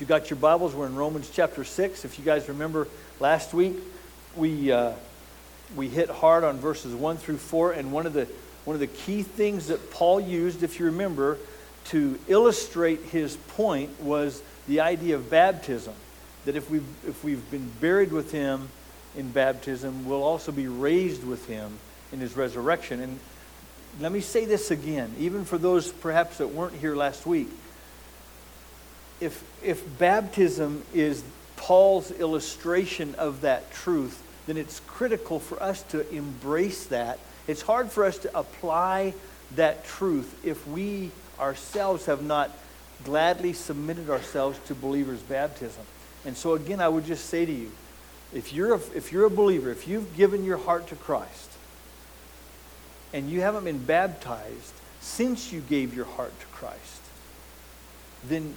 If you got your Bibles, we're in Romans chapter 6. If you guys remember last week, we, uh, we hit hard on verses 1 through 4, and one of, the, one of the key things that Paul used, if you remember, to illustrate his point was the idea of baptism. That if we've, if we've been buried with him in baptism, we'll also be raised with him in his resurrection. And let me say this again, even for those perhaps that weren't here last week. If, if baptism is Paul's illustration of that truth, then it's critical for us to embrace that. It's hard for us to apply that truth if we ourselves have not gladly submitted ourselves to believers' baptism. And so, again, I would just say to you if you're a, if you're a believer, if you've given your heart to Christ, and you haven't been baptized since you gave your heart to Christ, then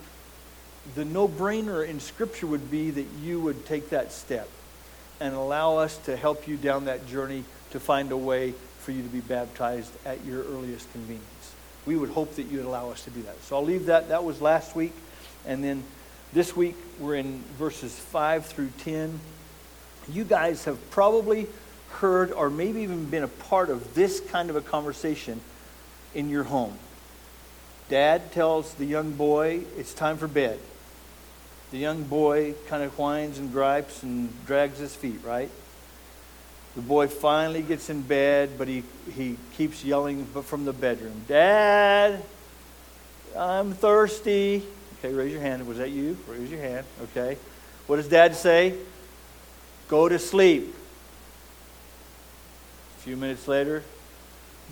the no brainer in Scripture would be that you would take that step and allow us to help you down that journey to find a way for you to be baptized at your earliest convenience. We would hope that you'd allow us to do that. So I'll leave that. That was last week. And then this week we're in verses 5 through 10. You guys have probably heard or maybe even been a part of this kind of a conversation in your home. Dad tells the young boy, it's time for bed. The young boy kind of whines and gripes and drags his feet, right? The boy finally gets in bed, but he, he keeps yelling from the bedroom, Dad, I'm thirsty. Okay, raise your hand. Was that you? Raise your hand. Okay. What does dad say? Go to sleep. A few minutes later,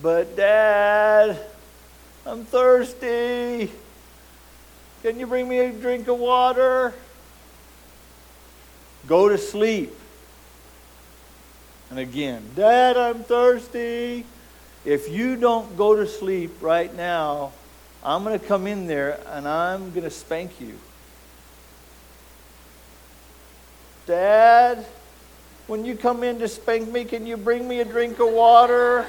but dad, I'm thirsty. Can you bring me a drink of water? Go to sleep. And again, Dad, I'm thirsty. If you don't go to sleep right now, I'm going to come in there and I'm going to spank you. Dad, when you come in to spank me, can you bring me a drink of water?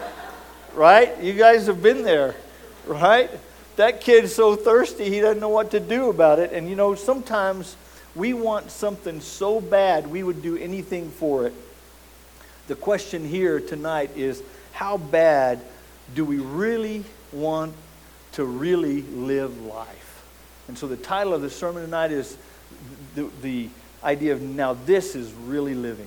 Right? You guys have been there, right? That kid's so thirsty, he doesn't know what to do about it. And you know, sometimes we want something so bad, we would do anything for it. The question here tonight is how bad do we really want to really live life? And so the title of the sermon tonight is the, the idea of now this is really living.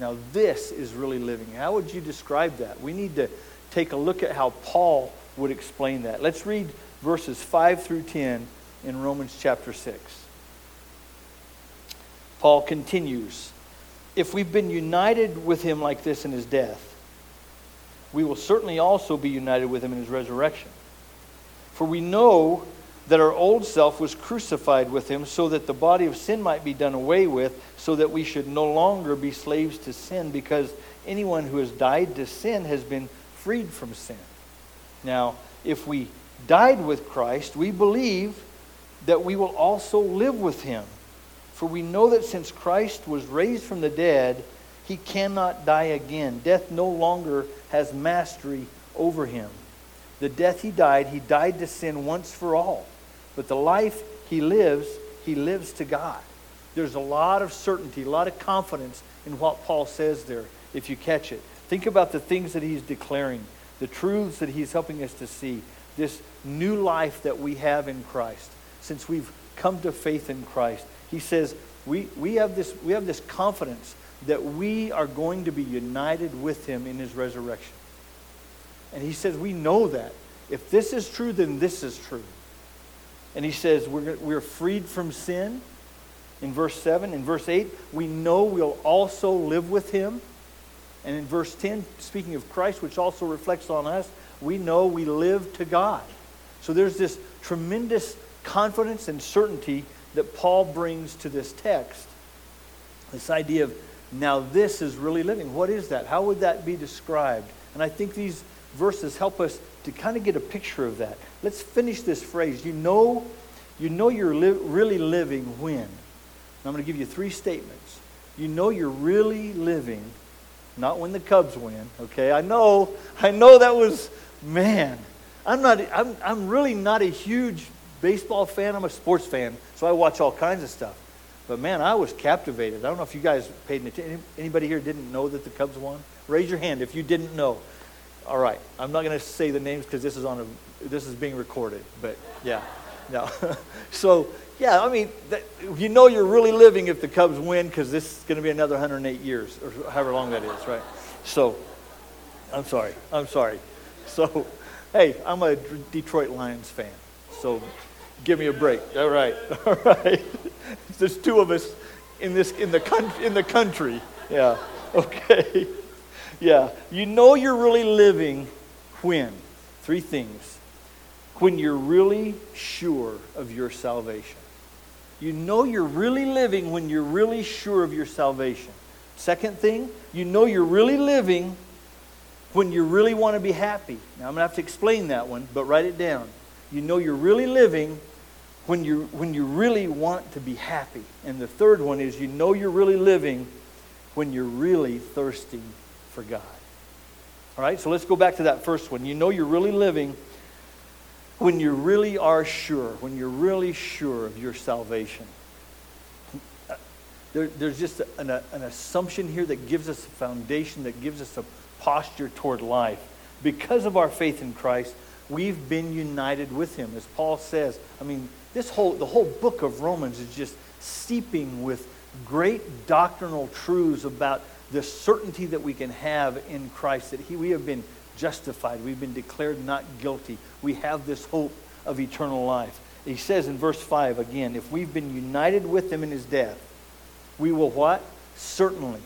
Now, this is really living. How would you describe that? We need to take a look at how Paul would explain that. Let's read verses 5 through 10 in Romans chapter 6. Paul continues If we've been united with him like this in his death, we will certainly also be united with him in his resurrection. For we know that our old self was crucified with him so that the body of sin might be done away with, so that we should no longer be slaves to sin, because anyone who has died to sin has been freed from sin. Now, if we died with Christ, we believe that we will also live with him. For we know that since Christ was raised from the dead, he cannot die again. Death no longer has mastery over him. The death he died, he died to sin once for all. But the life he lives, he lives to God. There's a lot of certainty, a lot of confidence in what Paul says there, if you catch it. Think about the things that he's declaring, the truths that he's helping us to see this new life that we have in Christ, since we've come to faith in Christ. He says, we, we, have this, we have this confidence that we are going to be united with him in his resurrection. And he says, we know that. If this is true, then this is true. And he says, we're, we're freed from sin in verse 7. In verse 8, we know we'll also live with him. And in verse 10, speaking of Christ, which also reflects on us, we know we live to God. So there's this tremendous confidence and certainty that Paul brings to this text. This idea of now this is really living. What is that? How would that be described? And I think these verses help us to kind of get a picture of that. Let's finish this phrase. You know, you know you're li- really living when. And I'm going to give you three statements. You know you're really living, not when the Cubs win. Okay, I know, I know that was man, I'm not. I'm, I'm really not a huge baseball fan, I'm a sports fan, so I watch all kinds of stuff. But man, I was captivated. I don't know if you guys paid attention. Anybody here didn't know that the Cubs won? Raise your hand if you didn't know. All right, I'm not going to say the names because this is on a this is being recorded. But yeah, no. so yeah, I mean, that, you know you're really living if the Cubs win because this is going to be another 108 years or however long that is, right? So, I'm sorry. I'm sorry. So, hey, I'm a Detroit Lions fan. So, give me a break. All right. All right. There's two of us in this in the country in the country. Yeah. Okay. Yeah. You know you're really living when three things. When you're really sure of your salvation. You know you're really living when you're really sure of your salvation. Second thing, you know you're really living when you really want to be happy. Now, I'm going to have to explain that one, but write it down. You know you're really living when you, when you really want to be happy. And the third one is you know you're really living when you're really thirsting for God. All right, so let's go back to that first one. You know you're really living when you really are sure, when you're really sure of your salvation. There, there's just an, an assumption here that gives us a foundation, that gives us a posture toward life. Because of our faith in Christ, we've been united with him. As Paul says, I mean, this whole, the whole book of Romans is just steeping with great doctrinal truths about the certainty that we can have in Christ, that he, we have been justified. We've been declared not guilty. We have this hope of eternal life. He says in verse 5 again, if we've been united with him in his death, we will what? Certainly.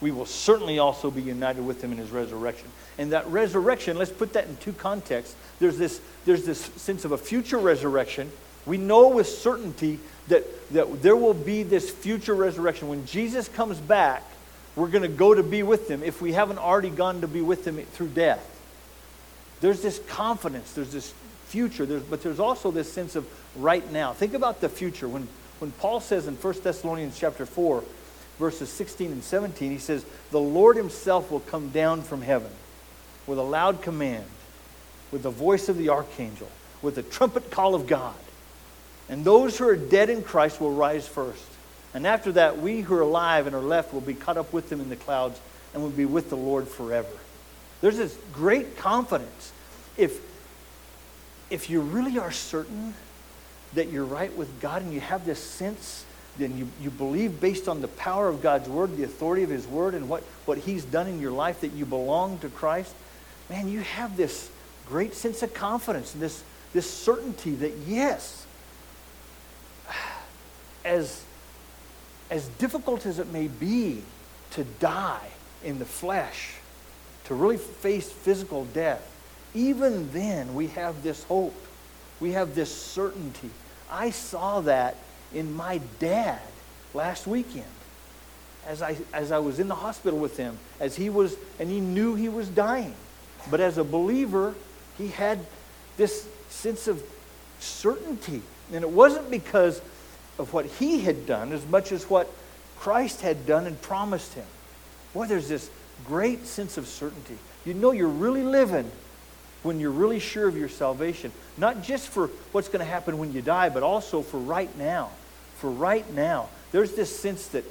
We will certainly also be united with him in his resurrection. And that resurrection, let's put that in two contexts. There's this, there's this sense of a future resurrection. We know with certainty that, that there will be this future resurrection. When Jesus comes back, we're going to go to be with them if we haven't already gone to be with them through death. There's this confidence, there's this future, there's, but there's also this sense of right now. Think about the future. When, when Paul says in 1 Thessalonians chapter 4, verses 16 and 17, he says, The Lord himself will come down from heaven with a loud command, with the voice of the archangel, with the trumpet call of God. And those who are dead in Christ will rise first. And after that, we who are alive and are left will be caught up with them in the clouds and will be with the Lord forever. There's this great confidence. If, if you really are certain that you're right with God and you have this sense, then you, you believe based on the power of God's word, the authority of his word, and what, what he's done in your life that you belong to Christ, man, you have this great sense of confidence and this, this certainty that yes, as as difficult as it may be to die in the flesh, to really face physical death, even then we have this hope. We have this certainty. I saw that in my dad last weekend as I, as I was in the hospital with him, as he was, and he knew he was dying. But as a believer, he had this sense of certainty. And it wasn't because of what he had done as much as what Christ had done and promised him. Boy, there's this great sense of certainty. You know you're really living when you're really sure of your salvation, not just for what's going to happen when you die, but also for right now. For right now. There's this sense that,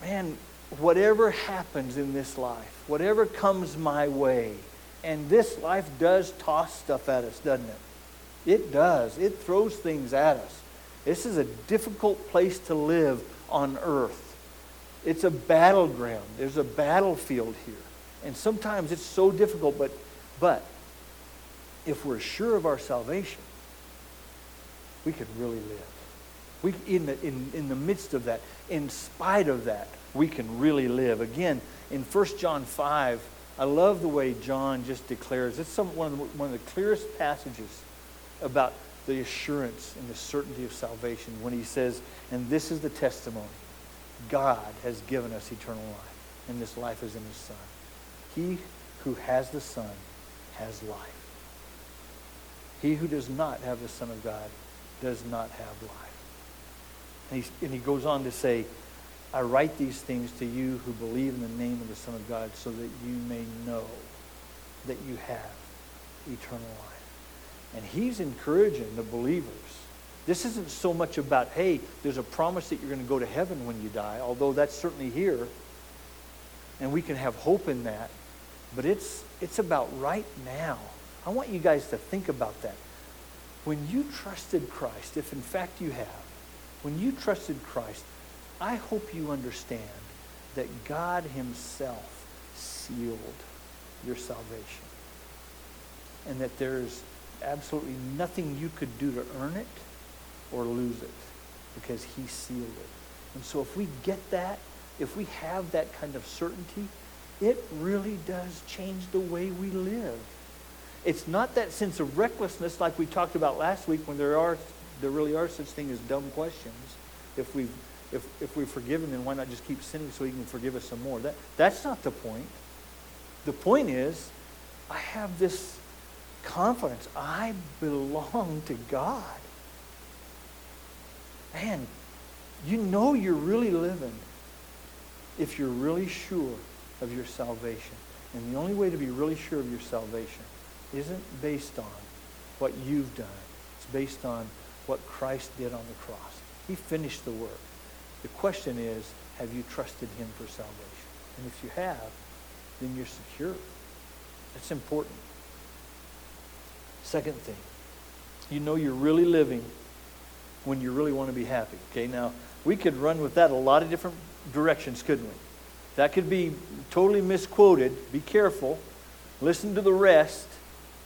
man, whatever happens in this life, whatever comes my way, and this life does toss stuff at us, doesn't it? It does. It throws things at us. This is a difficult place to live on earth. It's a battleground. There's a battlefield here. And sometimes it's so difficult, but, but if we're sure of our salvation, we can really live. We, in, the, in, in the midst of that, in spite of that, we can really live. Again, in 1 John 5, I love the way John just declares. It's some, one, of the, one of the clearest passages about the assurance and the certainty of salvation when he says, and this is the testimony God has given us eternal life, and this life is in his Son. He who has the Son has life. He who does not have the Son of God does not have life. And, and he goes on to say, I write these things to you who believe in the name of the Son of God so that you may know that you have eternal life. And he's encouraging the believers. This isn't so much about, hey, there's a promise that you're going to go to heaven when you die, although that's certainly here. And we can have hope in that. But it's, it's about right now. I want you guys to think about that. When you trusted Christ, if in fact you have, when you trusted Christ, I hope you understand that God himself sealed your salvation. And that there's absolutely nothing you could do to earn it or lose it because he sealed it. And so if we get that, if we have that kind of certainty, it really does change the way we live. It's not that sense of recklessness like we talked about last week when there are there really are such things as dumb questions. If we've if, if we've forgiven, then why not just keep sinning so he can forgive us some more? That, that's not the point. The point is, I have this confidence. I belong to God. Man, you know you're really living if you're really sure of your salvation. And the only way to be really sure of your salvation isn't based on what you've done. It's based on what Christ did on the cross. He finished the work. The question is, have you trusted him for salvation? And if you have, then you're secure. That's important. Second thing, you know you're really living when you really want to be happy. Okay, now we could run with that a lot of different directions, couldn't we? That could be totally misquoted. Be careful. Listen to the rest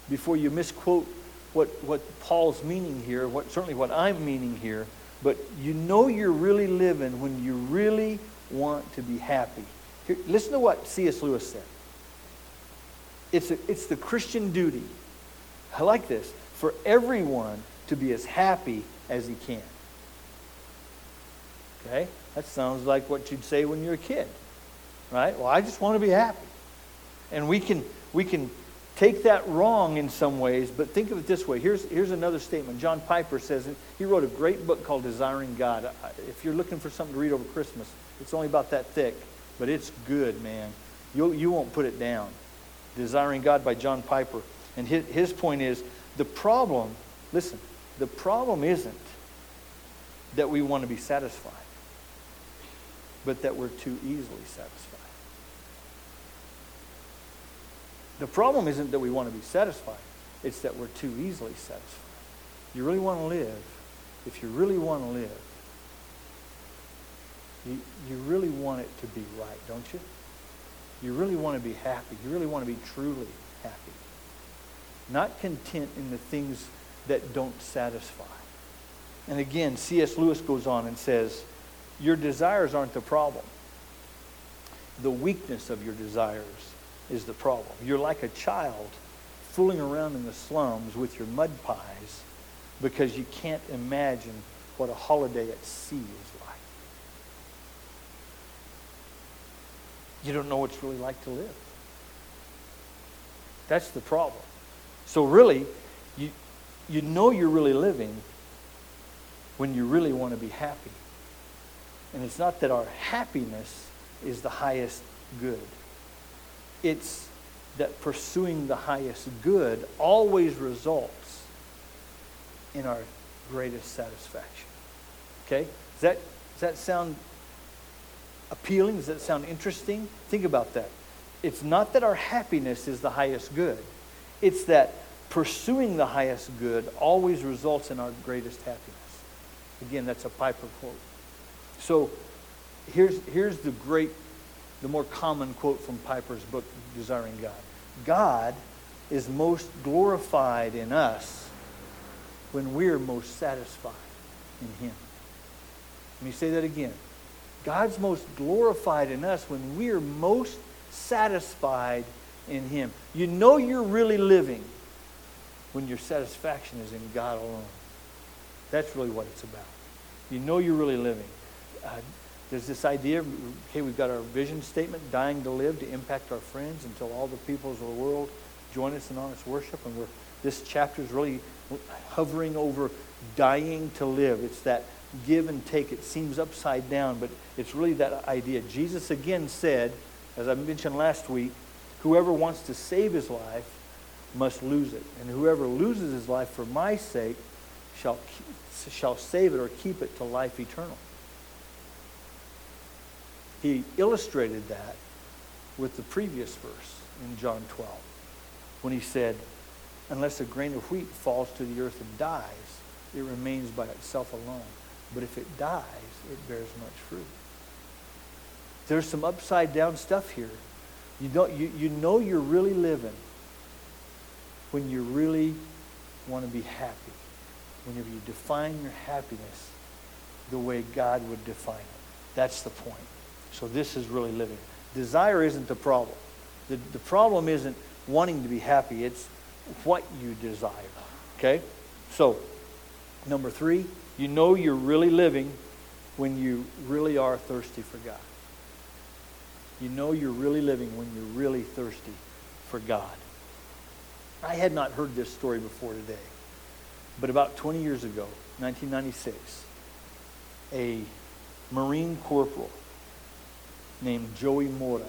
before you misquote what, what Paul's meaning here, what, certainly what I'm meaning here. But you know you're really living when you really want to be happy. Here, listen to what C.S. Lewis said. It's, a, it's the Christian duty. I like this. For everyone to be as happy as he can. Okay? That sounds like what you'd say when you're a kid. Right? Well, I just want to be happy. And we can we can take that wrong in some ways, but think of it this way. Here's, here's another statement. John Piper says, he wrote a great book called Desiring God. If you're looking for something to read over Christmas, it's only about that thick, but it's good, man. You, you won't put it down. Desiring God by John Piper. And his, his point is the problem, listen, the problem isn't that we want to be satisfied, but that we're too easily satisfied. The problem isn't that we want to be satisfied, it's that we're too easily satisfied. You really want to live, if you really want to live, you, you really want it to be right, don't you? You really want to be happy. You really want to be truly happy. Not content in the things that don't satisfy. And again, C.S. Lewis goes on and says, Your desires aren't the problem. The weakness of your desires is the problem. You're like a child fooling around in the slums with your mud pies because you can't imagine what a holiday at sea is like. You don't know what it's really like to live. That's the problem. So really, you, you know you're really living when you really want to be happy. And it's not that our happiness is the highest good it's that pursuing the highest good always results in our greatest satisfaction. Okay? Does that, does that sound appealing? Does that sound interesting? Think about that. It's not that our happiness is the highest good, it's that pursuing the highest good always results in our greatest happiness. Again, that's a Piper quote. So here's, here's the great the more common quote from Piper's book, Desiring God. God is most glorified in us when we're most satisfied in Him. Let me say that again. God's most glorified in us when we're most satisfied in Him. You know you're really living when your satisfaction is in God alone. That's really what it's about. You know you're really living. Uh, there's this idea, okay, we've got our vision statement, dying to live, to impact our friends until all the peoples of the world join us in honest worship. And we're, this chapter is really hovering over dying to live. It's that give and take. It seems upside down, but it's really that idea. Jesus again said, as I mentioned last week, whoever wants to save his life must lose it. And whoever loses his life for my sake shall, shall save it or keep it to life eternal. He illustrated that with the previous verse in John 12 when he said, Unless a grain of wheat falls to the earth and dies, it remains by itself alone. But if it dies, it bears much fruit. There's some upside down stuff here. You, don't, you, you know you're really living when you really want to be happy. Whenever you define your happiness the way God would define it. That's the point. So this is really living. Desire isn't the problem. The, the problem isn't wanting to be happy. It's what you desire. Okay? So, number three, you know you're really living when you really are thirsty for God. You know you're really living when you're really thirsty for God. I had not heard this story before today, but about 20 years ago, 1996, a Marine corporal named Joey Mora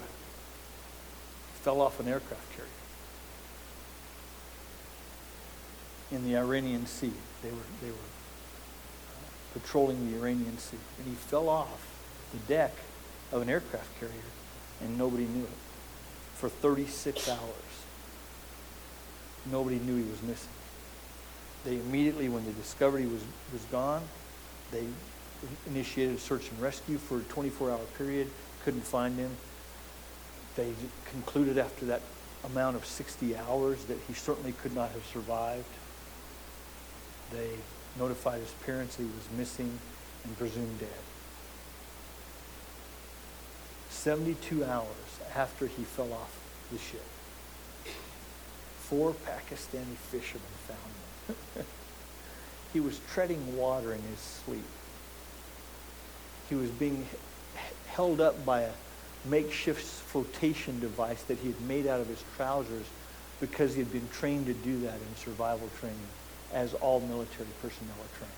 fell off an aircraft carrier in the Arabian Sea. They were, they were uh, patrolling the Arabian Sea. And he fell off the deck of an aircraft carrier, and nobody knew it for 36 hours. Nobody knew he was missing. They immediately, when they discovered he was, was gone, they initiated a search and rescue for a 24-hour period, couldn't find him. They concluded after that amount of 60 hours that he certainly could not have survived. They notified his parents he was missing and presumed dead. 72 hours after he fell off the ship, four Pakistani fishermen found him. he was treading water in his sleep. He was being held up by a makeshift flotation device that he had made out of his trousers because he had been trained to do that in survival training as all military personnel are trained.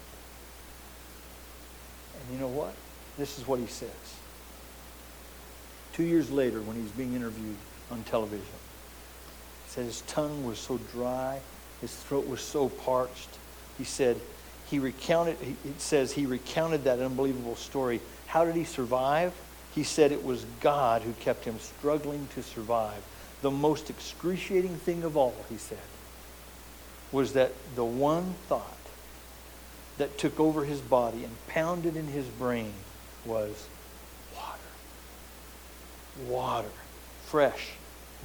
And you know what? This is what he says. Two years later, when he's being interviewed on television, he said his tongue was so dry, his throat was so parched. He said he recounted, it says he recounted that unbelievable story. How did he survive? He said it was God who kept him struggling to survive. The most excruciating thing of all, he said, was that the one thought that took over his body and pounded in his brain was water. Water. Fresh,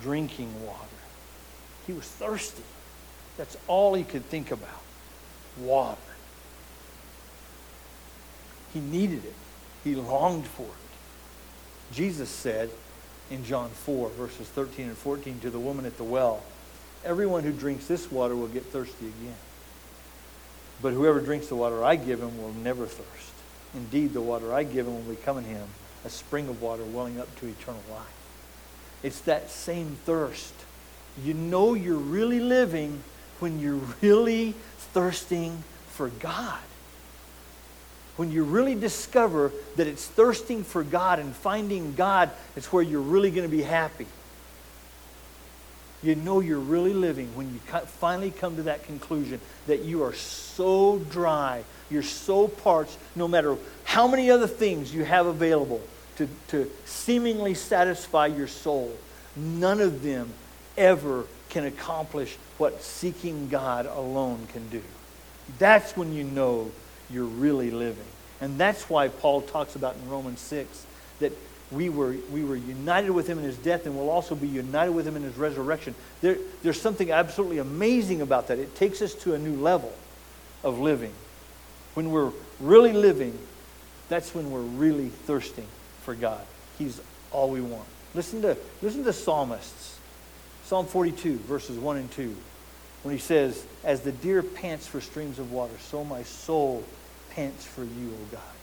drinking water. He was thirsty. That's all he could think about. Water. He needed it. He longed for it. Jesus said in John 4, verses 13 and 14 to the woman at the well, Everyone who drinks this water will get thirsty again. But whoever drinks the water I give him will never thirst. Indeed, the water I give him will become in him a spring of water welling up to eternal life. It's that same thirst. You know you're really living when you're really thirsting for God when you really discover that it's thirsting for God and finding God, it's where you're really going to be happy. You know you're really living when you finally come to that conclusion that you are so dry, you're so parched, no matter how many other things you have available to, to seemingly satisfy your soul, none of them ever can accomplish what seeking God alone can do. That's when you know you're really living. And that's why Paul talks about in Romans 6 that we were, we were united with him in his death and we'll also be united with him in his resurrection. There, there's something absolutely amazing about that. It takes us to a new level of living. When we're really living, that's when we're really thirsting for God. He's all we want. Listen to, listen to psalmists. Psalm 42, verses 1 and 2 when he says, As the deer pants for streams of water, so my soul pants for you, O God.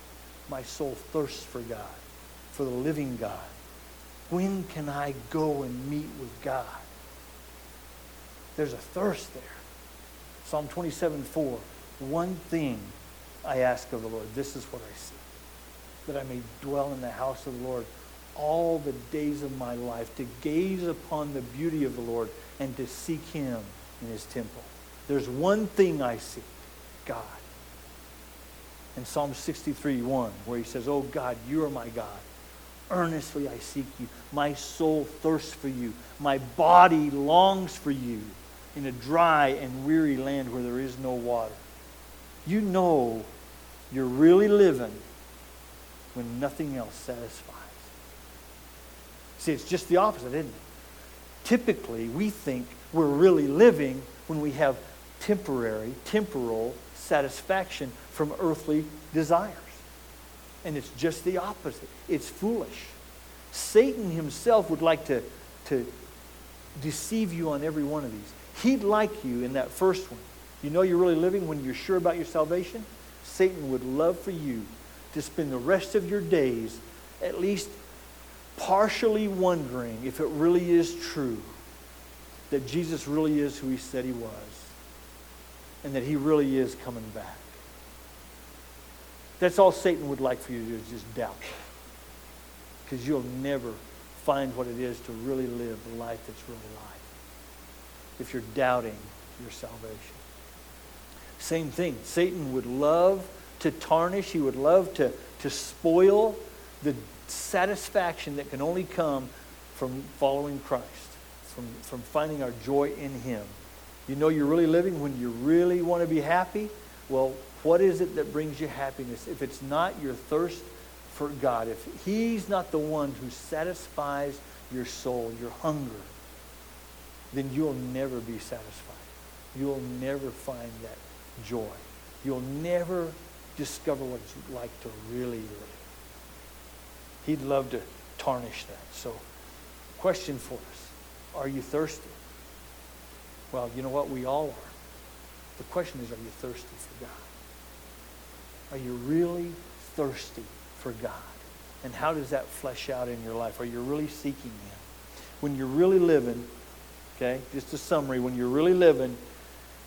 My soul thirsts for God, for the living God. When can I go and meet with God? There's a thirst there. Psalm 27 4. One thing I ask of the Lord, this is what I seek, that I may dwell in the house of the Lord all the days of my life, to gaze upon the beauty of the Lord and to seek him in his temple. There's one thing I seek, God. In Psalm 63, 1, where he says, Oh God, you are my God. Earnestly I seek you. My soul thirsts for you. My body longs for you in a dry and weary land where there is no water. You know you're really living when nothing else satisfies. See, it's just the opposite, isn't it? Typically, we think we're really living when we have temporary, temporal satisfaction from earthly desires. And it's just the opposite. It's foolish. Satan himself would like to, to deceive you on every one of these. He'd like you in that first one. You know you're really living when you're sure about your salvation? Satan would love for you to spend the rest of your days at least partially wondering if it really is true that Jesus really is who he said he was and that he really is coming back. That's all Satan would like for you to do is just doubt. Because you'll never find what it is to really live the life that's really life if you're doubting your salvation. Same thing. Satan would love to tarnish, he would love to, to spoil the satisfaction that can only come from following Christ, from, from finding our joy in him. You know you're really living when you really want to be happy? Well, what is it that brings you happiness? If it's not your thirst for God, if He's not the one who satisfies your soul, your hunger, then you'll never be satisfied. You'll never find that joy. You'll never discover what it's like to really live. He'd love to tarnish that. So, question for us Are you thirsty? Well, you know what? We all are. The question is Are you thirsty for God? Are you really thirsty for God? And how does that flesh out in your life? Are you really seeking Him? When you're really living, Okay? Just a summary. When you're really living,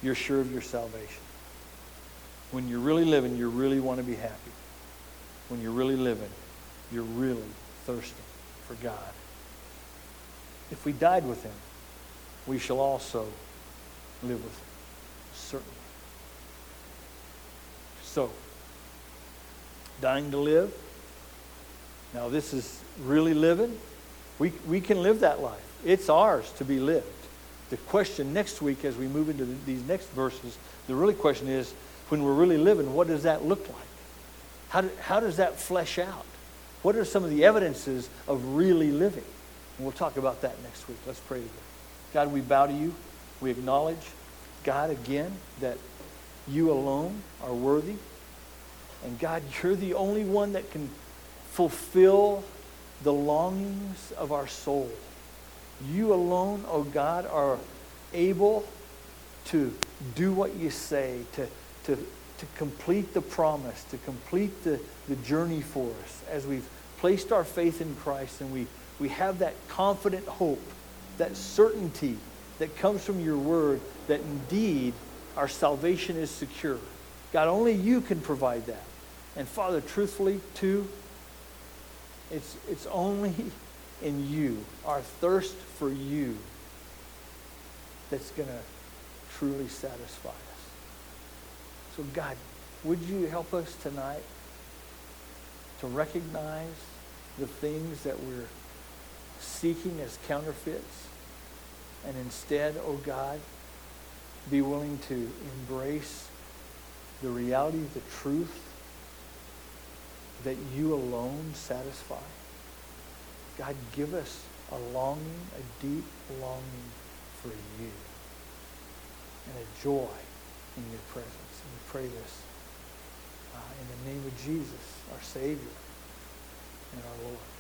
you're sure of your salvation. When you're really living, you really want to be happy. When you're really living, you're really thirsting for God. If we died with him, we shall also live with him. Certainly. So, dying to live. Now, this is really living. We, we can live that life. It's ours to be lived the question next week as we move into the, these next verses, the really question is when we're really living, what does that look like? How, do, how does that flesh out? What are some of the evidences of really living? And we'll talk about that next week. Let's pray together. God, we bow to you. We acknowledge, God, again, that you alone are worthy. And God, you're the only one that can fulfill the longings of our soul. You alone, oh God, are able to do what you say, to, to, to complete the promise, to complete the, the journey for us as we've placed our faith in Christ and we, we have that confident hope, that certainty that comes from your word that indeed our salvation is secure. God, only you can provide that. And Father, truthfully, too, it's, it's only in you, our thirst for you, that's going to truly satisfy us. So, God, would you help us tonight to recognize the things that we're seeking as counterfeits and instead, oh God, be willing to embrace the reality, the truth that you alone satisfy? God, give us a longing, a deep longing for you and a joy in your presence. And we pray this uh, in the name of Jesus, our Savior and our Lord.